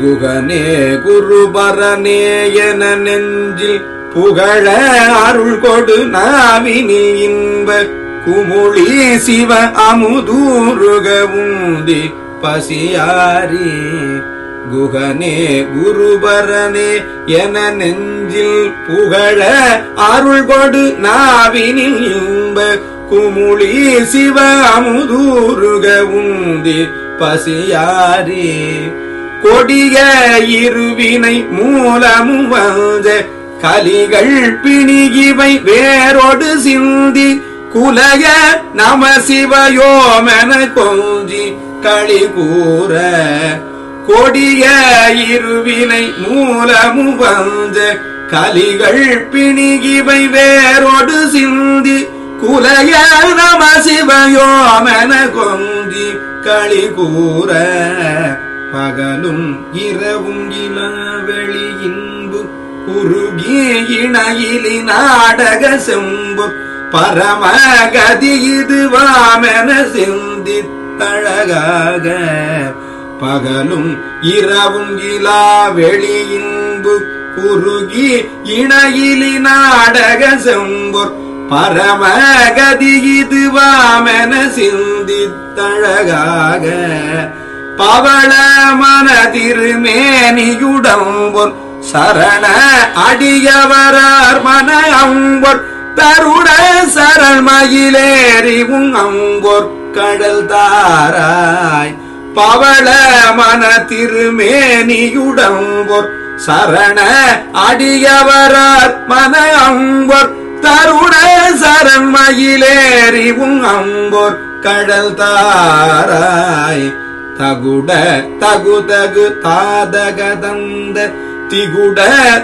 குகனே குருபரனே என நெஞ்சில் புகழ அருள் கொடு நாவினில் இன்ப குமுளி சிவ அமுதூருகவுந்தி பசியாரி. குகனே குருபரனே என நெஞ்சில் புகழ அருள் கொடு நாவினில் இன்ப குமுளி சிவ அமுதூருகவுந்தி பசியாரி. கொடிய இருவினை மூலமும் வந்த கலிகள் பிணிகிவை வேரோடு சிந்தி குலக நம சிவயோமென கொஞ்சி களி கூற. கொடிய இருவினை மூலமும் வந்த கலிகள் பிணிகிவை வேரோடு சிந்தி குலய நம சிவயோமென கொஞ்சி களி கூற. பகலும் இரவும் இளவெளி இன்பு குறுகிய இணையிலி நாடக செம்பு பரமகதி இதுவாமென சிந்தித்தழகாக. பகலும் இரவும் இலா வெளி இன்பு குறுகி இணையிலி நாடக செம்பொர் பரமகதி இதுவாமென சிந்தித்தழகாக. பவள மனதிருமேனியுடம்பொன் சரண அடியவரார் மன அம்பொர் தருட சரண் மயிலேறி உன் அம்பொர் கடல் தாராய். பவள மன திருமேனியுடம்பொர் சரண அடியவரார் மன அம்பொர் தருட சரண் மயிலேறி உன் அம்பொர் கடல் தாராய். தகுட தகுதகு தகு தாதக தந்த திகுட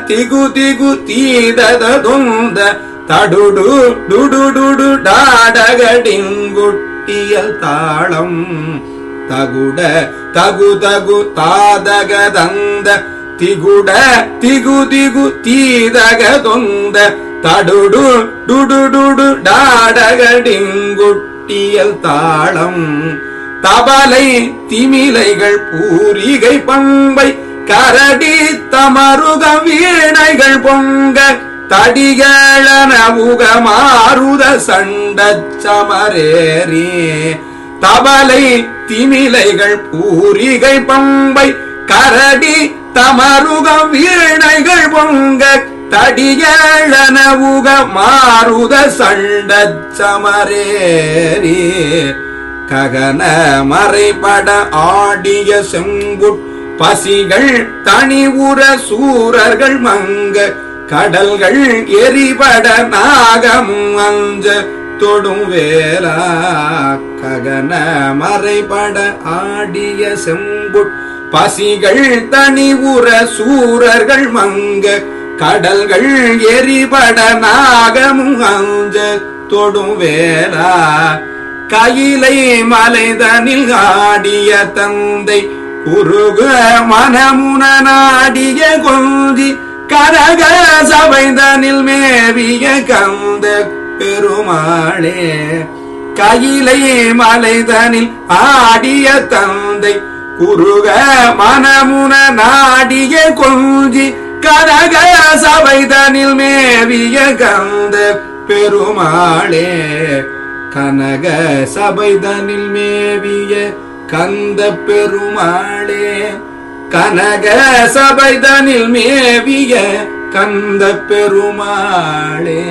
திகு திகு தீததொந்த தடுடு டுடுடுடு டாடகடிங்குட்டியல் தாளம். தகுட தகு தகு தாதக தந்த திகுட திகு திகு தீதகதொந்த தடுடு டுடுடுடு டாடகடிங்குட்டியல் தாளம். தபலை திமிலைகள் பூரிகை பம்பை கரடி தமருக வீணைகள் பொங்க தடிகளன உகமாருத சமரேரே தபலை திமிலைகள் பூரிகை பம்பை கரடி தமருக வீணைகள் பொங்க தடிகளன உக மாருத சமரேரே ககன மறைபட ஆடிய செங்குட் பசிகள் தனி சூரர்கள் மங்க கடல்கள் எரிபட நாகமும் அஞ்ச தொடும் வேலா ககன மறைபட ஆடிய செம்புட் பசிகள் தனி சூரர்கள் மங்க கடல்கள் எரிபட நாகமும் அஞ்ச தொடும் வேலா கையிலை மலைதனில் ஆடிய தந்தை குருக மனமுனநாடிய கொஞ்சி கரக சபைதனில் மேவிய கந்த பெருமாளே. கையிலை மலைதனில் ஆடிய தந்தை குருக மனமுன நாடிய கொஞ்சி கரக சபைதனில் மேவிய கந்த பெருமாளே. கனக சபைதனில் மேவிய கந்த பெருமாளே. கனக சபைதனில் மேவிய கந்த பெருமாளே.